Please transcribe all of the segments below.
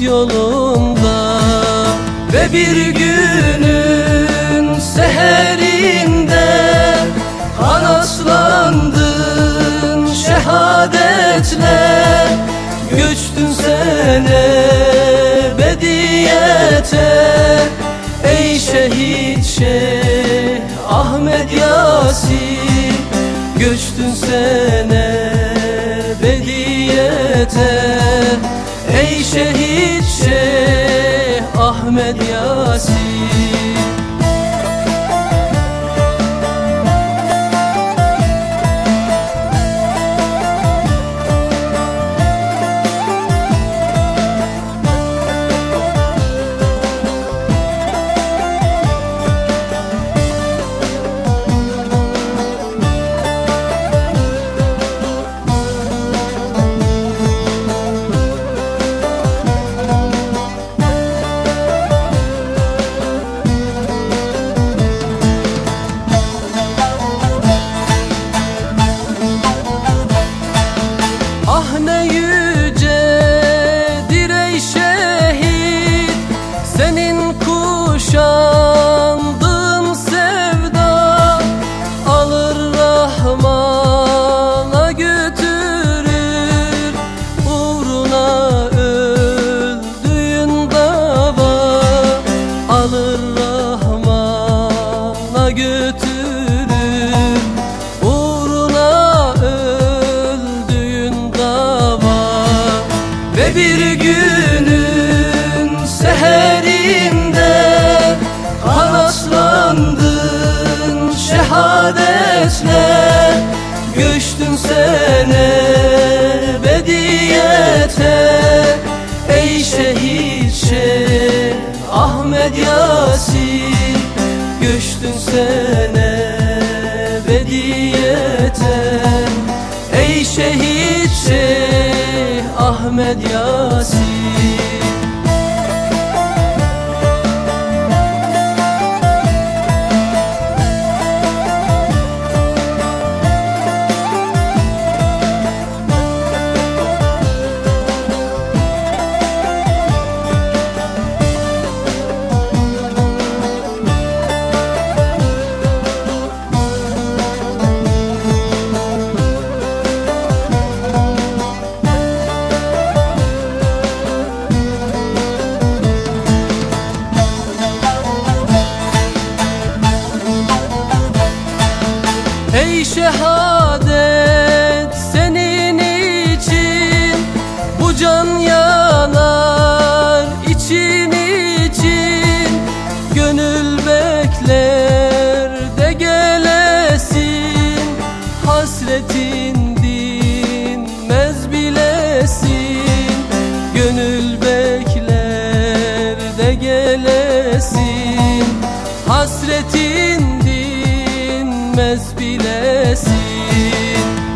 Yolunda Ve bir günün seherinde Kanatlandın şehadetle. Göçtün sen ebediyete Ey şehit Şeyh Ahmet Yasin Göçtün sen ebediyete Ey şehit Şeyh Ahmet Yasin bir günün seherinde Kanatlandın şehadetle. Göçtün sen ebediyete Ey şehit Şeyh Ahmet Yasin. Göçtün sen ebediyete Ey şehit Şeyh Ahmet Yasin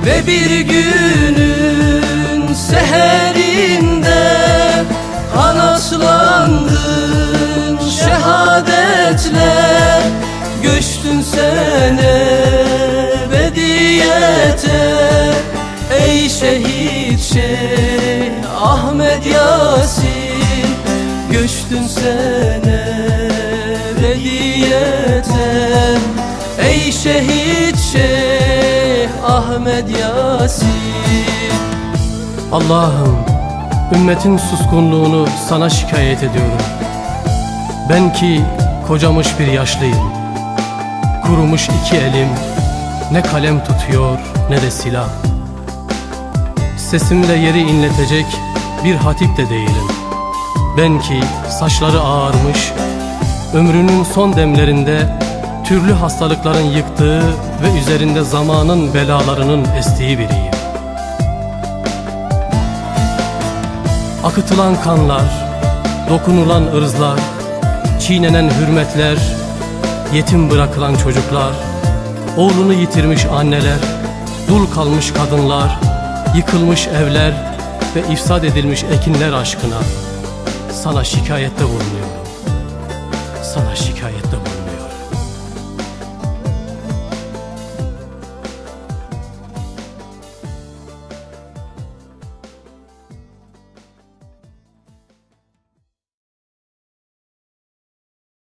Ve bir günün seherinde Kanatlandın şehadetle. Göçtün sen ebediyete Ey şehit Şeyh Ahmet Yasin. Göçtün sen ebediyete Ey şehit Şeyh Ahmet Yasin Allah'ım ümmetin suskunluğunu sana şikayet ediyorum. Ben ki kocamış bir yaşlıyım. Kurumuş iki elim ne kalem tutuyor ne de silah. Sesimle yeri inletecek bir hatip de değilim. Ben ki saçları ağarmış, ömrünün son demlerinde türlü hastalıkların yıktığı ve üzerinde zamanın belalarının estiği biriyim. Akıtılan kanlar, dokunulan ırzlar, çiğnenen hürmetler, yetim bırakılan çocuklar, oğlunu yitirmiş anneler, dul kalmış kadınlar, yıkılmış evler ve ifsad edilmiş ekinler aşkına sana şikayette bulunuyorum. Sana şikayette bulunuyorum.